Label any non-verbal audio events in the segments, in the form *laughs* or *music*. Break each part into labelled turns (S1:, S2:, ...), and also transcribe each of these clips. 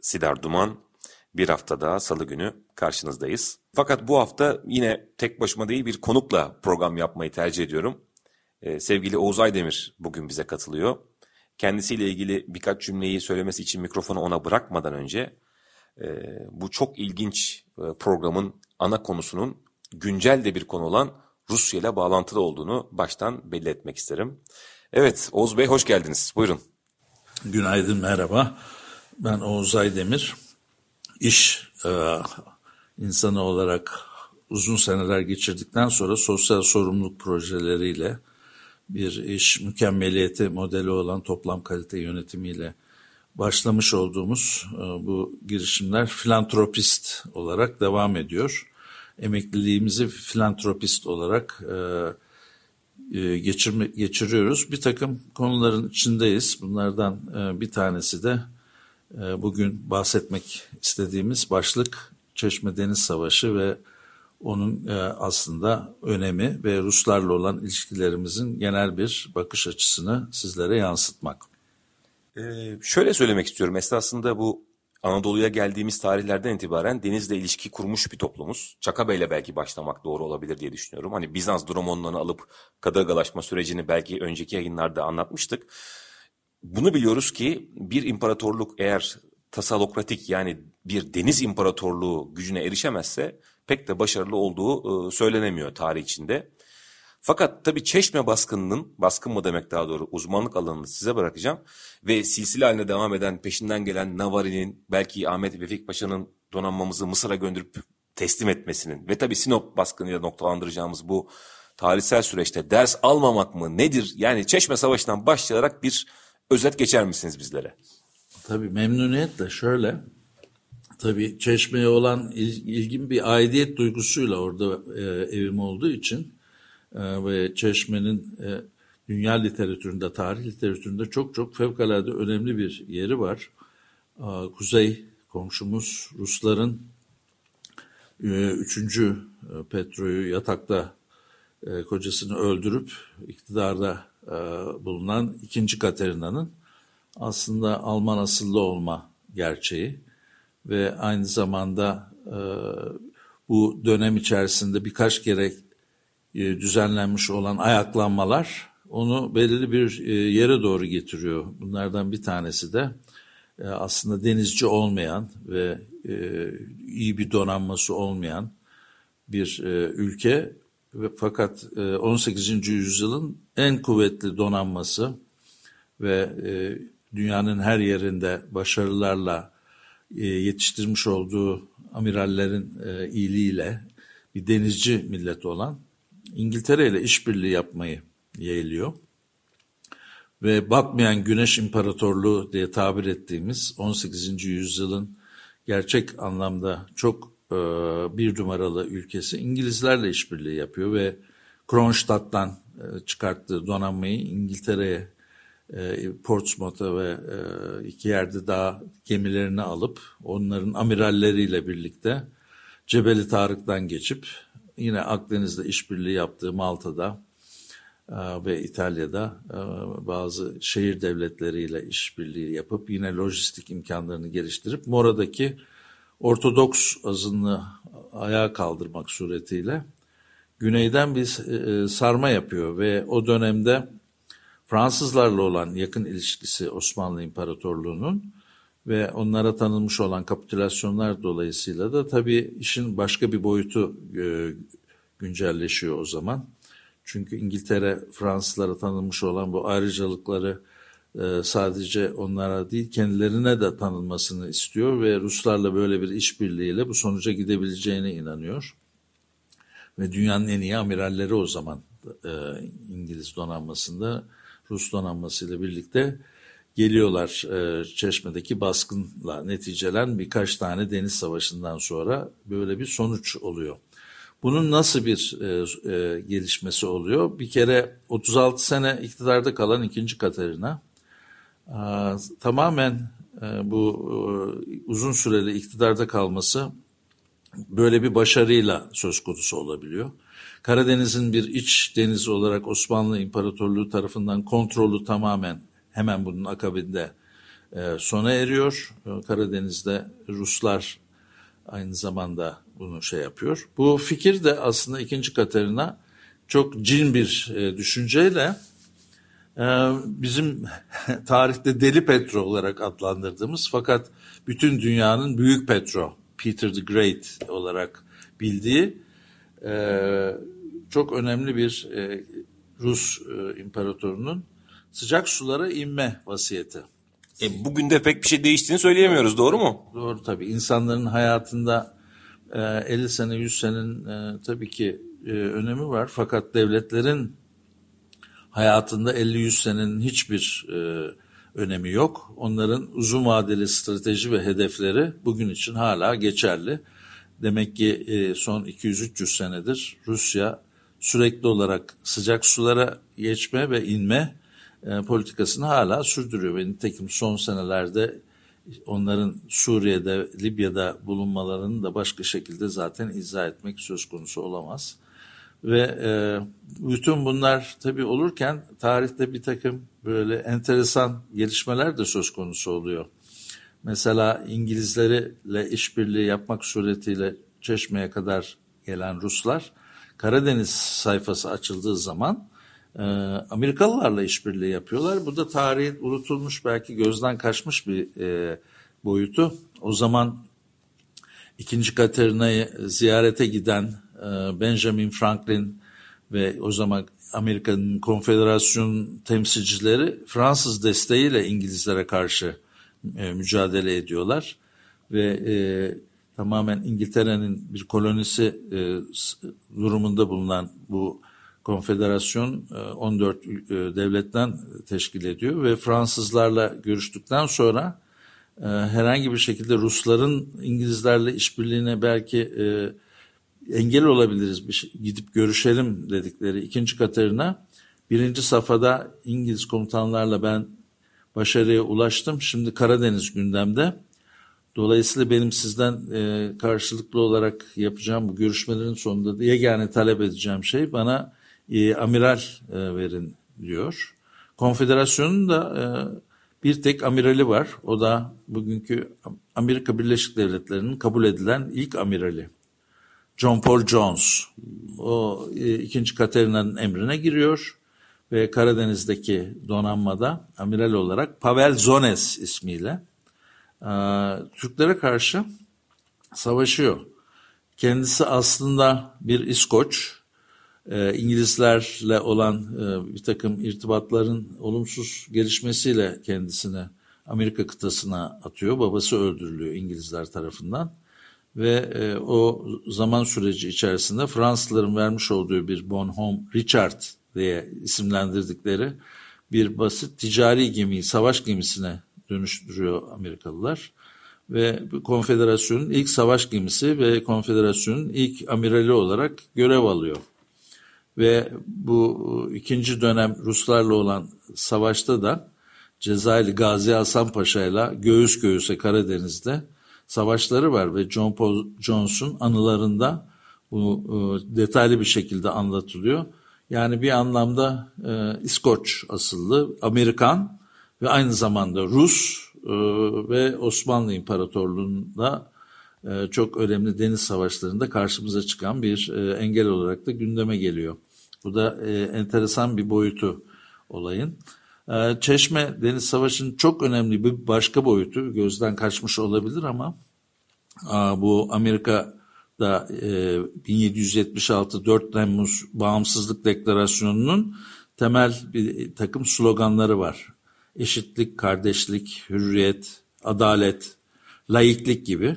S1: Sidar Duman. Bir hafta daha salı günü karşınızdayız. Fakat bu hafta yine tek başıma değil bir konukla program yapmayı tercih ediyorum. Ee, sevgili Oğuz Aydemir bugün bize katılıyor. Kendisiyle ilgili birkaç cümleyi söylemesi için mikrofonu ona bırakmadan önce e, bu çok ilginç e, programın ana konusunun güncel de bir konu olan Rusya ile bağlantılı olduğunu baştan belli etmek isterim. Evet Oğuz Bey hoş geldiniz. Buyurun.
S2: Günaydın merhaba. Ben Oğuz Aydemir. İş e, insanı olarak uzun seneler geçirdikten sonra sosyal sorumluluk projeleriyle bir iş mükemmeliyeti modeli olan toplam kalite yönetimiyle başlamış olduğumuz e, bu girişimler filantropist olarak devam ediyor. Emekliliğimizi filantropist olarak e, e, geçirme, geçiriyoruz. Bir takım konuların içindeyiz. Bunlardan e, bir tanesi de bugün bahsetmek istediğimiz başlık Çeşme Deniz Savaşı ve onun aslında önemi ve Ruslarla olan ilişkilerimizin genel bir bakış açısını sizlere yansıtmak.
S1: Ee, şöyle söylemek istiyorum. Esasında bu Anadolu'ya geldiğimiz tarihlerden itibaren denizle ilişki kurmuş bir toplumuz. Çaka ile belki başlamak doğru olabilir diye düşünüyorum. Hani Bizans dromonlarını alıp kadırgalaşma sürecini belki önceki yayınlarda anlatmıştık. Bunu biliyoruz ki bir imparatorluk eğer tasalokratik yani bir deniz imparatorluğu gücüne erişemezse pek de başarılı olduğu e, söylenemiyor tarih içinde. Fakat tabii Çeşme baskınının, baskın mı demek daha doğru uzmanlık alanını size bırakacağım. Ve silsile haline devam eden peşinden gelen Navari'nin belki Ahmet Vefik Paşa'nın donanmamızı Mısır'a gönderip teslim etmesinin ve tabii Sinop baskınıyla noktalandıracağımız bu tarihsel süreçte ders almamak mı nedir? Yani Çeşme Savaşı'ndan başlayarak bir özet geçer misiniz bizlere?
S2: Tabii memnuniyetle şöyle. Tabii Çeşme'ye olan ilgin bir aidiyet duygusuyla orada e, evim olduğu için e, ve Çeşme'nin e, dünya literatüründe, tarih literatüründe çok çok fevkalade önemli bir yeri var. E, Kuzey komşumuz Rusların e, üçüncü e, Petro'yu yatakta e, kocasını öldürüp iktidarda e, bulunan ikinci Katerina'nın aslında Alman asıllı olma gerçeği ve aynı zamanda e, bu dönem içerisinde birkaç kere e, düzenlenmiş olan ayaklanmalar onu belirli bir e, yere doğru getiriyor. Bunlardan bir tanesi de e, aslında denizci olmayan ve iyi bir donanması olmayan bir ülke ve fakat 18. yüzyılın en kuvvetli donanması ve dünyanın her yerinde başarılarla yetiştirmiş olduğu amirallerin iyiliğiyle bir denizci millet olan İngiltere ile işbirliği yapmayı yeğliyor. Ve batmayan güneş imparatorluğu diye tabir ettiğimiz 18. yüzyılın gerçek anlamda çok e, bir numaralı ülkesi İngilizlerle işbirliği yapıyor ve Kronstadt'tan e, çıkarttığı donanmayı İngiltere'ye e, Portsmouth'a ve e, iki yerde daha gemilerini alıp onların amiralleriyle birlikte Cebeli Tarık'tan geçip yine Akdeniz'de işbirliği yaptığı Malta'da e, ve İtalya'da e, bazı şehir devletleriyle işbirliği yapıp yine lojistik imkanlarını geliştirip Mora'daki Ortodoks azınlığı ayağa kaldırmak suretiyle güneyden bir e, sarma yapıyor ve o dönemde Fransızlarla olan yakın ilişkisi Osmanlı İmparatorluğu'nun ve onlara tanınmış olan kapitülasyonlar dolayısıyla da tabii işin başka bir boyutu e, güncelleşiyor o zaman. Çünkü İngiltere Fransızlara tanınmış olan bu ayrıcalıkları e, sadece onlara değil kendilerine de tanınmasını istiyor ve Ruslarla böyle bir işbirliğiyle bu sonuca gidebileceğine inanıyor. Ve dünyanın en iyi amiralleri o zaman e, İngiliz donanmasında Rus donanmasıyla birlikte geliyorlar e, Çeşme'deki baskınla neticelen birkaç tane deniz savaşından sonra böyle bir sonuç oluyor. Bunun nasıl bir e, e, gelişmesi oluyor? Bir kere 36 sene iktidarda kalan ikinci Katerina e, tamamen e, bu e, uzun süreli iktidarda kalması böyle bir başarıyla söz konusu olabiliyor. Karadeniz'in bir iç denizi olarak Osmanlı İmparatorluğu tarafından kontrolü tamamen hemen bunun akabinde e, sona eriyor. Karadeniz'de Ruslar aynı zamanda bunu şey yapıyor. Bu fikir de aslında ikinci Katerina çok cin bir düşünceyle bizim *laughs* tarihte deli Petro olarak adlandırdığımız fakat bütün dünyanın büyük Petro, Peter the Great olarak bildiği e, çok önemli bir e, Rus e, imparatorunun sıcak sulara inme vasiyeti.
S1: E, bugün de pek bir şey değiştiğini söyleyemiyoruz doğru mu?
S2: Doğru tabii. İnsanların hayatında e, 50 sene 100 senin e, tabii ki önemi var. Fakat devletlerin hayatında 50-100 senenin hiçbir e, önemi yok. Onların uzun vadeli strateji ve hedefleri bugün için hala geçerli. Demek ki e, son 200-300 senedir Rusya sürekli olarak sıcak sulara geçme ve inme e, politikasını hala sürdürüyor. Ve nitekim son senelerde onların Suriye'de, Libya'da bulunmalarını da başka şekilde zaten izah etmek söz konusu olamaz. Ve e, bütün bunlar tabii olurken tarihte bir takım böyle enteresan gelişmeler de söz konusu oluyor. Mesela İngilizlerle işbirliği yapmak suretiyle Çeşme'ye kadar gelen Ruslar Karadeniz sayfası açıldığı zaman e, Amerikalılarla işbirliği yapıyorlar. Bu da tarihin unutulmuş belki gözden kaçmış bir e, boyutu. O zaman ikinci Katerina'yı ziyarete giden Benjamin Franklin ve o zaman Amerika'nın konfederasyon temsilcileri Fransız desteğiyle İngilizlere karşı e, mücadele ediyorlar. Ve e, tamamen İngiltere'nin bir kolonisi e, durumunda bulunan bu konfederasyon 14 e, e, devletten teşkil ediyor. Ve Fransızlarla görüştükten sonra e, herhangi bir şekilde Rusların İngilizlerle işbirliğine belki engel olabiliriz bir şey, gidip görüşelim dedikleri ikinci Katerina birinci safhada İngiliz komutanlarla ben başarıya ulaştım. Şimdi Karadeniz gündemde. Dolayısıyla benim sizden e, karşılıklı olarak yapacağım bu görüşmelerin sonunda da yegane talep edeceğim şey bana e, amiral e, verin diyor. Konfederasyonun da e, bir tek amirali var. O da bugünkü Amerika Birleşik Devletleri'nin kabul edilen ilk amirali. John Paul Jones. O e, ikinci Katerina'nın emrine giriyor ve Karadeniz'deki donanmada amiral olarak Pavel Zones ismiyle e, Türklere karşı savaşıyor. Kendisi aslında bir İskoç, e, İngilizlerle olan e, bir takım irtibatların olumsuz gelişmesiyle kendisini Amerika kıtasına atıyor. Babası öldürülüyor İngilizler tarafından ve e, o zaman süreci içerisinde Fransızların vermiş olduğu bir Bonhomme Richard diye isimlendirdikleri bir basit ticari gemiyi savaş gemisine dönüştürüyor Amerikalılar ve konfederasyonun ilk savaş gemisi ve konfederasyonun ilk amirali olarak görev alıyor. Ve bu ikinci dönem Ruslarla olan savaşta da Cezayirli Gazi Hasan Paşa ile göğüs göğüse Karadeniz'de savaşları var ve John Paul Jones'un anılarında bu e, detaylı bir şekilde anlatılıyor. Yani bir anlamda e, İskoç asıllı, Amerikan ve aynı zamanda Rus e, ve Osmanlı İmparatorluğu'nda e, çok önemli deniz savaşlarında karşımıza çıkan bir e, engel olarak da gündeme geliyor. Bu da e, enteresan bir boyutu olayın. E, Çeşme Deniz Savaşı'nın çok önemli bir başka boyutu gözden kaçmış olabilir ama e, bu Amerika'da e, 1776 4 Temmuz Bağımsızlık Deklarasyonu'nun temel bir takım sloganları var. Eşitlik, kardeşlik, hürriyet, adalet, laiklik gibi.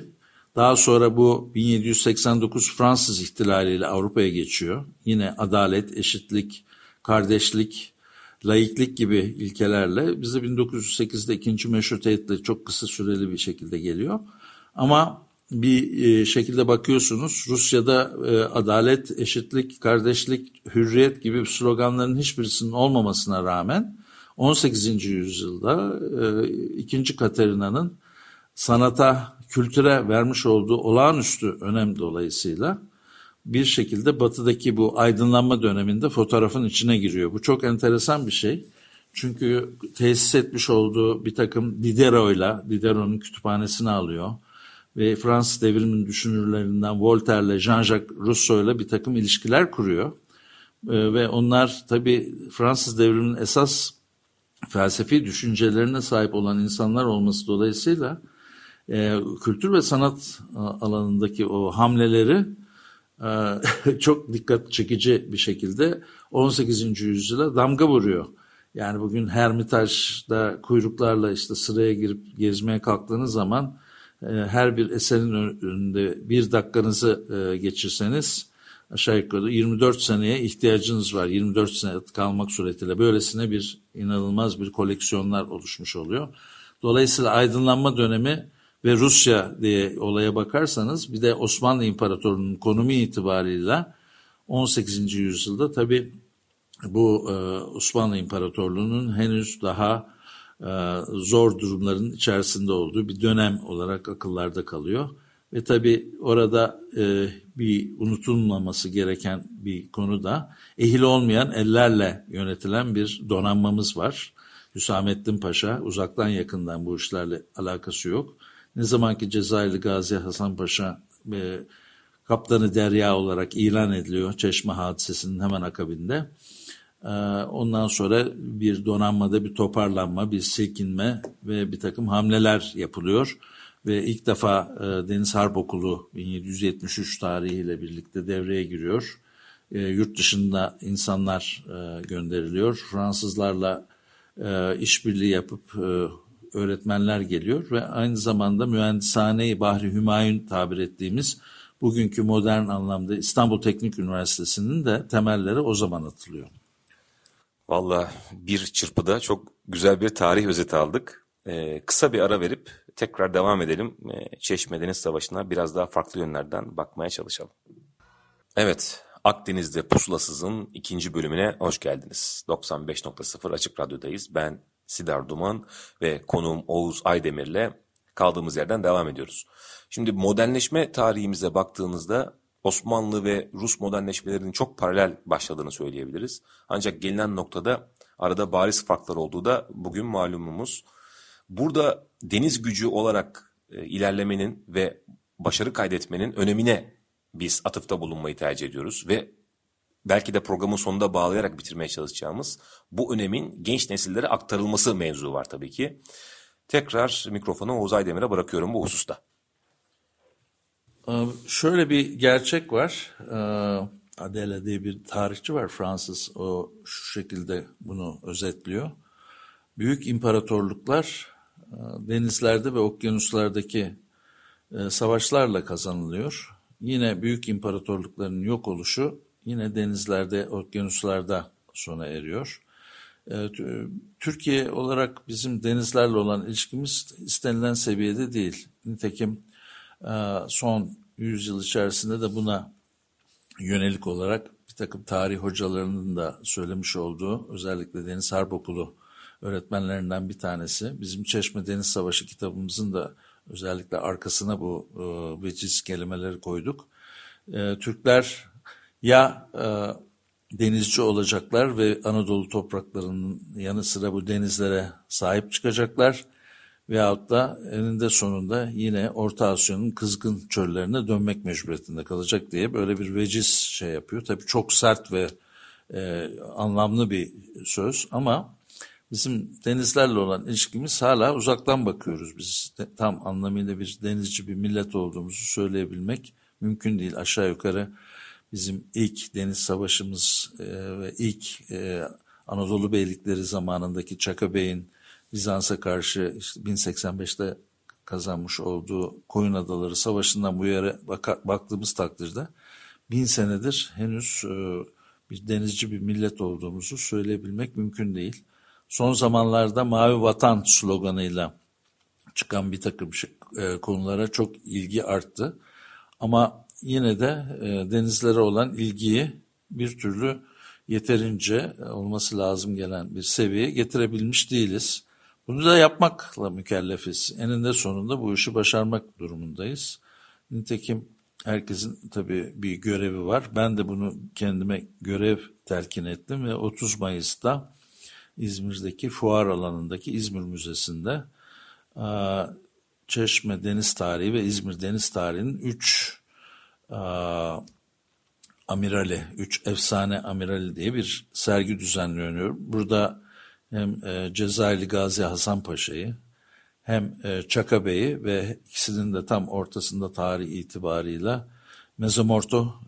S2: Daha sonra bu 1789 Fransız ihtilaliyle Avrupa'ya geçiyor. Yine adalet, eşitlik, kardeşlik, laiklik gibi ilkelerle bize 1908'de ikinci meşrutiyetle çok kısa süreli bir şekilde geliyor. Ama bir e, şekilde bakıyorsunuz Rusya'da e, adalet, eşitlik, kardeşlik, hürriyet gibi sloganların hiçbirisinin olmamasına rağmen 18. yüzyılda e, 2. Katerina'nın sanata, kültüre vermiş olduğu olağanüstü önem dolayısıyla bir şekilde batıdaki bu aydınlanma döneminde fotoğrafın içine giriyor. Bu çok enteresan bir şey. Çünkü tesis etmiş olduğu bir takım Diderot'la, Diderot'un kütüphanesini alıyor ve Fransız devriminin düşünürlerinden Voltaire'le Jean-Jacques Rousseau'yla bir takım ilişkiler kuruyor. Ee, ve onlar tabii Fransız devriminin esas felsefi düşüncelerine sahip olan insanlar olması dolayısıyla e, kültür ve sanat alanındaki o hamleleri e, *laughs* çok dikkat çekici bir şekilde 18. yüzyıla damga vuruyor. Yani bugün Hermitaj'da kuyruklarla işte sıraya girip gezmeye kalktığınız zaman e, her bir eserin önünde bir dakikanızı e, geçirseniz aşağı yukarı 24 seneye ihtiyacınız var. 24 sene kalmak suretiyle böylesine bir inanılmaz bir koleksiyonlar oluşmuş oluyor. Dolayısıyla aydınlanma dönemi ve Rusya diye olaya bakarsanız bir de Osmanlı İmparatorluğu'nun konumu itibarıyla 18. yüzyılda tabi bu e, Osmanlı İmparatorluğu'nun henüz daha e, zor durumların içerisinde olduğu bir dönem olarak akıllarda kalıyor. Ve tabi orada e, bir unutulmaması gereken bir konu da ehil olmayan ellerle yönetilen bir donanmamız var. Hüsamettin Paşa uzaktan yakından bu işlerle alakası yok. Ne zamanki Cezayirli Gazi Hasan Paşa e, kaptanı derya olarak ilan ediliyor Çeşme hadisesinin hemen akabinde. E, ondan sonra bir donanmada bir toparlanma, bir silkinme ve bir takım hamleler yapılıyor. Ve ilk defa e, Deniz Harp Okulu 1773 tarihiyle birlikte devreye giriyor. E, yurt dışında insanlar e, gönderiliyor. Fransızlarla e, işbirliği yapıp e, öğretmenler geliyor ve aynı zamanda mühendishane Bahri Hümayun tabir ettiğimiz bugünkü modern anlamda İstanbul Teknik Üniversitesi'nin de temelleri o zaman atılıyor.
S1: Valla bir çırpıda çok güzel bir tarih özeti aldık. Ee, kısa bir ara verip tekrar devam edelim. Ee, Çeşme Deniz Savaşı'na biraz daha farklı yönlerden bakmaya çalışalım. Evet, Akdeniz'de Pusulasız'ın ikinci bölümüne hoş geldiniz. 95.0 Açık Radyo'dayız. Ben Sidar Duman ve konuğum Oğuz Aydemir'le kaldığımız yerden devam ediyoruz. Şimdi modernleşme tarihimize baktığınızda Osmanlı ve Rus modernleşmelerinin çok paralel başladığını söyleyebiliriz. Ancak gelinen noktada arada bariz farklar olduğu da bugün malumumuz. Burada deniz gücü olarak e, ilerlemenin ve başarı kaydetmenin önemine biz atıfta bulunmayı tercih ediyoruz ve belki de programın sonunda bağlayarak bitirmeye çalışacağımız bu önemin genç nesillere aktarılması mevzu var tabii ki. Tekrar mikrofonu Oğuz Aydemir'e bırakıyorum bu hususta.
S2: Ee, şöyle bir gerçek var. Ee, Adela diye bir tarihçi var Fransız. O şu şekilde bunu özetliyor. Büyük imparatorluklar e, denizlerde ve okyanuslardaki e, savaşlarla kazanılıyor. Yine büyük imparatorlukların yok oluşu yine denizlerde, okyanuslarda sona eriyor. Ee, Türkiye olarak bizim denizlerle olan ilişkimiz istenilen seviyede değil. Nitekim e, son yüzyıl içerisinde de buna yönelik olarak bir takım tarih hocalarının da söylemiş olduğu özellikle Deniz Harp Okulu öğretmenlerinden bir tanesi. Bizim Çeşme Deniz Savaşı kitabımızın da özellikle arkasına bu e, veciz kelimeleri koyduk. E, Türkler ya e, denizci olacaklar ve Anadolu topraklarının yanı sıra bu denizlere sahip çıkacaklar veyahut da eninde sonunda yine Orta Asya'nın kızgın çöllerine dönmek mecburiyetinde kalacak diye böyle bir veciz şey yapıyor. Tabii çok sert ve e, anlamlı bir söz ama bizim denizlerle olan ilişkimiz hala uzaktan bakıyoruz. Biz de, tam anlamıyla bir denizci bir millet olduğumuzu söyleyebilmek mümkün değil. Aşağı yukarı bizim ilk deniz savaşımız e, ve ilk e, Anadolu beylikleri zamanındaki Çaka Bey'in Bizans'a karşı işte 1085'te kazanmış olduğu Koyun Adaları Savaşı'ndan bu yere bak baktığımız takdirde bin senedir henüz e, bir denizci bir millet olduğumuzu söyleyebilmek mümkün değil. Son zamanlarda Mavi Vatan sloganıyla çıkan bir takım şey, e, konulara çok ilgi arttı. Ama yine de e, denizlere olan ilgiyi bir türlü yeterince olması lazım gelen bir seviyeye getirebilmiş değiliz. Bunu da yapmakla mükellefiz. Eninde sonunda bu işi başarmak durumundayız. Nitekim herkesin tabii bir görevi var. Ben de bunu kendime görev telkin ettim ve 30 Mayıs'ta İzmir'deki fuar alanındaki İzmir Müzesi'nde Çeşme Deniz Tarihi ve İzmir Deniz Tarihi'nin 3 amirali, 3 efsane amirali diye bir sergi düzenliyor. Burada hem e, Cezayirli Gazi Hasan Paşa'yı hem e, Çaka Bey'i ve ikisinin de tam ortasında tarih itibarıyla Mezomorto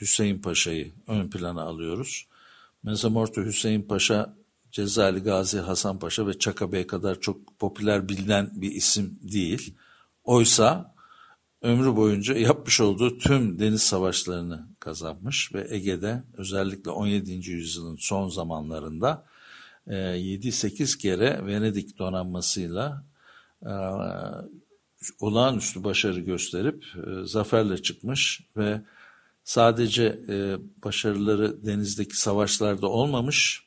S2: Hüseyin Paşa'yı ön plana alıyoruz. Mezomorto Hüseyin Paşa Cezayirli Gazi Hasan Paşa ve Çaka Bey kadar çok popüler bilinen bir isim değil. Oysa ömrü boyunca yapmış olduğu tüm deniz savaşlarını kazanmış ve Ege'de özellikle 17. yüzyılın son zamanlarında 7-8 e, kere Venedik donanmasıyla e, olağanüstü başarı gösterip e, zaferle çıkmış ve sadece başarıları denizdeki savaşlarda olmamış,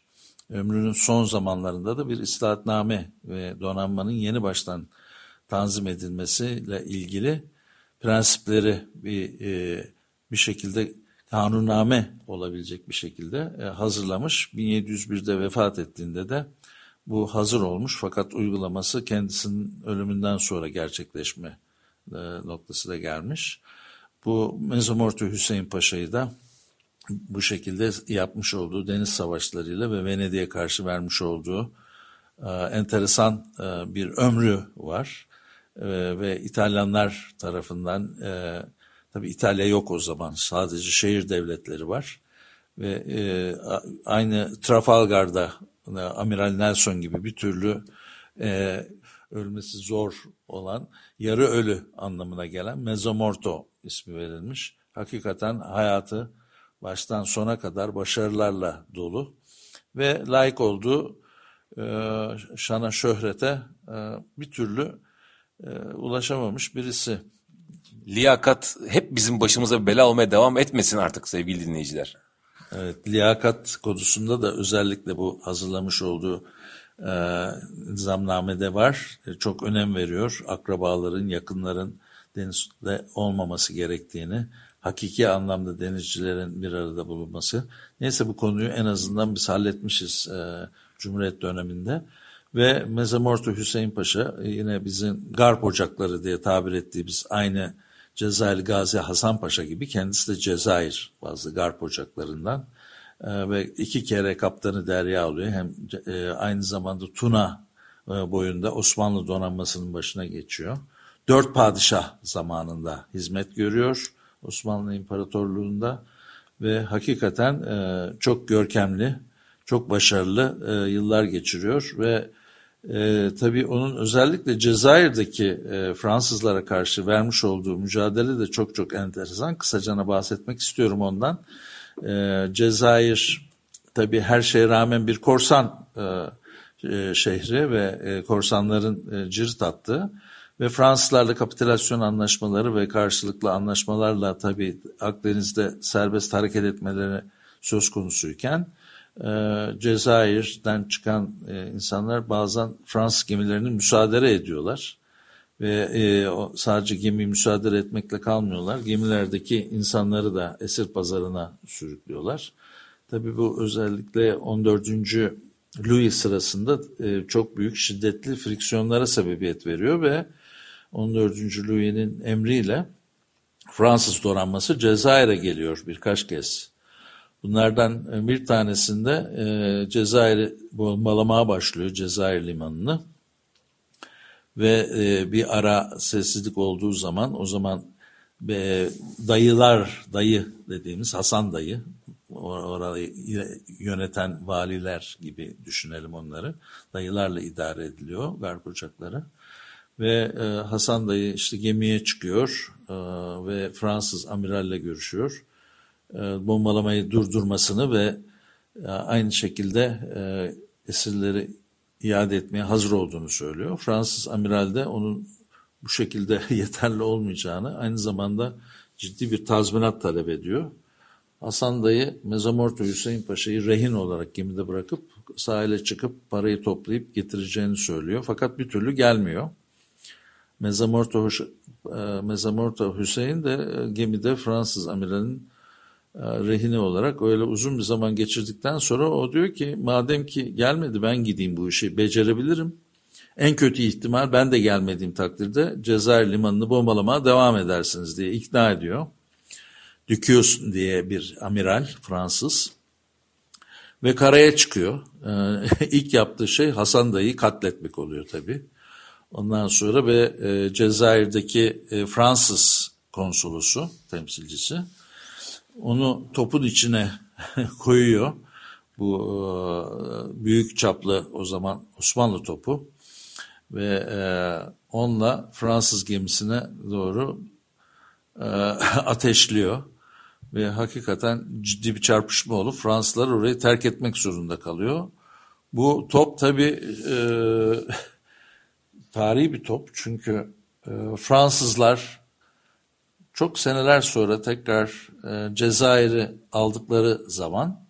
S2: ömrünün son zamanlarında da bir islahatname ve donanmanın yeni baştan tanzim edilmesiyle ilgili prensipleri bir bir şekilde kanunname olabilecek bir şekilde e, hazırlamış. 1701'de vefat ettiğinde de bu hazır olmuş fakat uygulaması kendisinin ölümünden sonra gerçekleşme e, noktası da gelmiş. Bu Mezomortu Hüseyin Paşa'yı da bu şekilde yapmış olduğu deniz savaşlarıyla ve Venedik'e karşı vermiş olduğu e, enteresan bir ömrü var. Ve İtalyanlar tarafından Tabi İtalya yok o zaman. Sadece şehir devletleri var. Ve e, aynı Trafalgar'da e, Amiral Nelson gibi bir türlü e, ölmesi zor olan yarı ölü anlamına gelen Mezomorto ismi verilmiş. Hakikaten hayatı baştan sona kadar başarılarla dolu ve layık olduğu e, şana şöhrete e, bir türlü e, ulaşamamış birisi
S1: liyakat hep bizim başımıza bela olmaya devam etmesin artık sevgili dinleyiciler.
S2: Evet, liyakat konusunda da özellikle bu hazırlamış olduğu e, nizamnamede var. E, çok önem veriyor akrabaların, yakınların denizde olmaması gerektiğini, hakiki anlamda denizcilerin bir arada bulunması. Neyse bu konuyu en azından biz halletmişiz e, Cumhuriyet döneminde. Ve Mezamorto Hüseyin Paşa e, yine bizim garp ocakları diye tabir ettiğimiz aynı Cezayir Gazi Hasan Paşa gibi kendisi de Cezayir bazı garp ocaklarından e, ve iki kere kaptanı derya oluyor. Hem e, aynı zamanda Tuna boyunda Osmanlı donanmasının başına geçiyor. Dört padişah zamanında hizmet görüyor Osmanlı İmparatorluğu'nda ve hakikaten çok görkemli, çok başarılı yıllar geçiriyor ve e, tabii onun özellikle Cezayir'deki e, Fransızlara karşı vermiş olduğu mücadele de çok çok enteresan. Kısacana bahsetmek istiyorum ondan. E, Cezayir tabii her şeye rağmen bir korsan e, e, şehri ve e, korsanların e, cirit attığı ve Fransızlarla kapitülasyon anlaşmaları ve karşılıklı anlaşmalarla tabii Akdeniz'de serbest hareket etmeleri söz konusuyken e, Cezayir'den çıkan e, insanlar bazen Fransız gemilerini müsaade ediyorlar. Ve e, sadece gemi müsaade etmekle kalmıyorlar. Gemilerdeki insanları da esir pazarına sürüklüyorlar. Tabii bu özellikle 14. Louis sırasında e, çok büyük şiddetli friksiyonlara sebebiyet veriyor ve 14. Louis'nin emriyle Fransız donanması Cezayir'e geliyor birkaç kez. Bunlardan e, bir tanesinde e, Cezayir'i bombalamaya başlıyor Cezayir limanını. Ve e, bir ara sessizlik olduğu zaman o zaman e, dayılar dayı dediğimiz Hasan dayı orayı yöneten valiler gibi düşünelim onları. Dayılarla idare ediliyor garp uçakları. Ve e, Hasan dayı işte gemiye çıkıyor e, ve Fransız amiralle görüşüyor bombalamayı durdurmasını ve e, aynı şekilde e, esirleri iade etmeye hazır olduğunu söylüyor. Fransız amiral de onun bu şekilde *laughs* yeterli olmayacağını aynı zamanda ciddi bir tazminat talep ediyor. Hasan dayı Mezamorto Hüseyin Paşa'yı rehin olarak gemide bırakıp sahile çıkıp parayı toplayıp getireceğini söylüyor. Fakat bir türlü gelmiyor. Mezamorto, e, Mezamorto Hüseyin de e, gemide Fransız amiralin e, rehine olarak öyle uzun bir zaman geçirdikten sonra o diyor ki madem ki gelmedi ben gideyim bu işi becerebilirim. En kötü ihtimal ben de gelmediğim takdirde Cezayir limanını bombalamaya devam edersiniz diye ikna ediyor. Dukius diye bir amiral Fransız ve karaya çıkıyor. Ee, *laughs* ilk yaptığı şey Hasan dayı katletmek oluyor tabii. Ondan sonra ve e, Cezayir'deki e, Fransız konsolosu, temsilcisi onu topun içine *laughs* koyuyor. Bu e, büyük çaplı o zaman Osmanlı topu ve e, onunla Fransız gemisine doğru e, *laughs* ateşliyor ve hakikaten ciddi bir çarpışma olup Fransızlar orayı terk etmek zorunda kalıyor. Bu top tabi e, *laughs* tarihi bir top çünkü e, Fransızlar çok seneler sonra tekrar e, Cezayir'i aldıkları zaman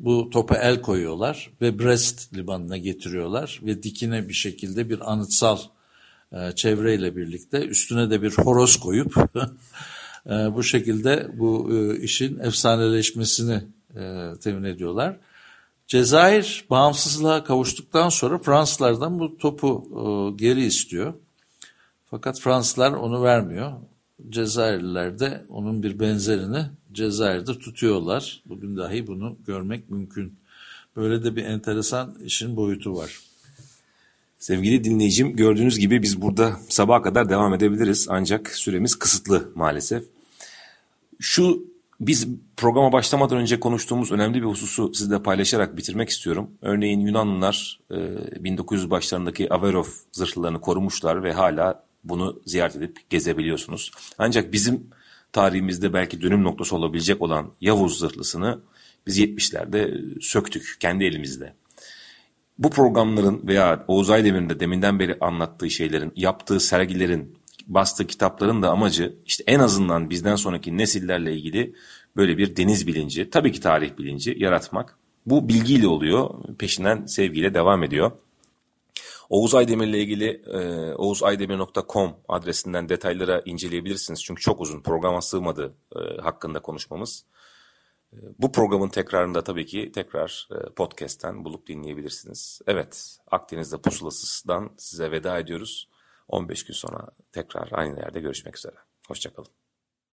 S2: bu topa el koyuyorlar ve Brest limanına getiriyorlar ve dikine bir şekilde bir anıtsal e, çevreyle birlikte üstüne de bir horoz koyup *laughs* e, bu şekilde bu e, işin efsaneleşmesini e, temin ediyorlar. Cezayir bağımsızlığa kavuştuktan sonra Fransızlardan bu topu e, geri istiyor. Fakat Fransızlar onu vermiyor. Cezayirliler de onun bir benzerini Cezayir'de tutuyorlar. Bugün dahi bunu görmek mümkün. Böyle de bir enteresan işin boyutu var.
S1: Sevgili dinleyicim gördüğünüz gibi biz burada sabaha kadar devam edebiliriz ancak süremiz kısıtlı maalesef. Şu biz programa başlamadan önce konuştuğumuz önemli bir hususu sizle paylaşarak bitirmek istiyorum. Örneğin Yunanlılar 1900 başlarındaki Averov zırhlarını korumuşlar ve hala bunu ziyaret edip gezebiliyorsunuz. Ancak bizim tarihimizde belki dönüm noktası olabilecek olan Yavuz zırhlısını biz 70'lerde söktük kendi elimizde. Bu programların veya Oğuz Aydemir'in de deminden beri anlattığı şeylerin, yaptığı sergilerin, bastığı kitapların da amacı işte en azından bizden sonraki nesillerle ilgili böyle bir deniz bilinci, tabii ki tarih bilinci yaratmak. Bu bilgiyle oluyor, peşinden sevgiyle devam ediyor. Oğuz Aydemir ile ilgili e, oğuzaydemir.com adresinden detaylara inceleyebilirsiniz. Çünkü çok uzun programa sığmadı e, hakkında konuşmamız. E, bu programın tekrarında tabii ki tekrar e, podcast'ten bulup dinleyebilirsiniz. Evet Akdeniz'de pusulasızdan size veda ediyoruz. 15 gün sonra tekrar aynı yerde görüşmek üzere. Hoşçakalın.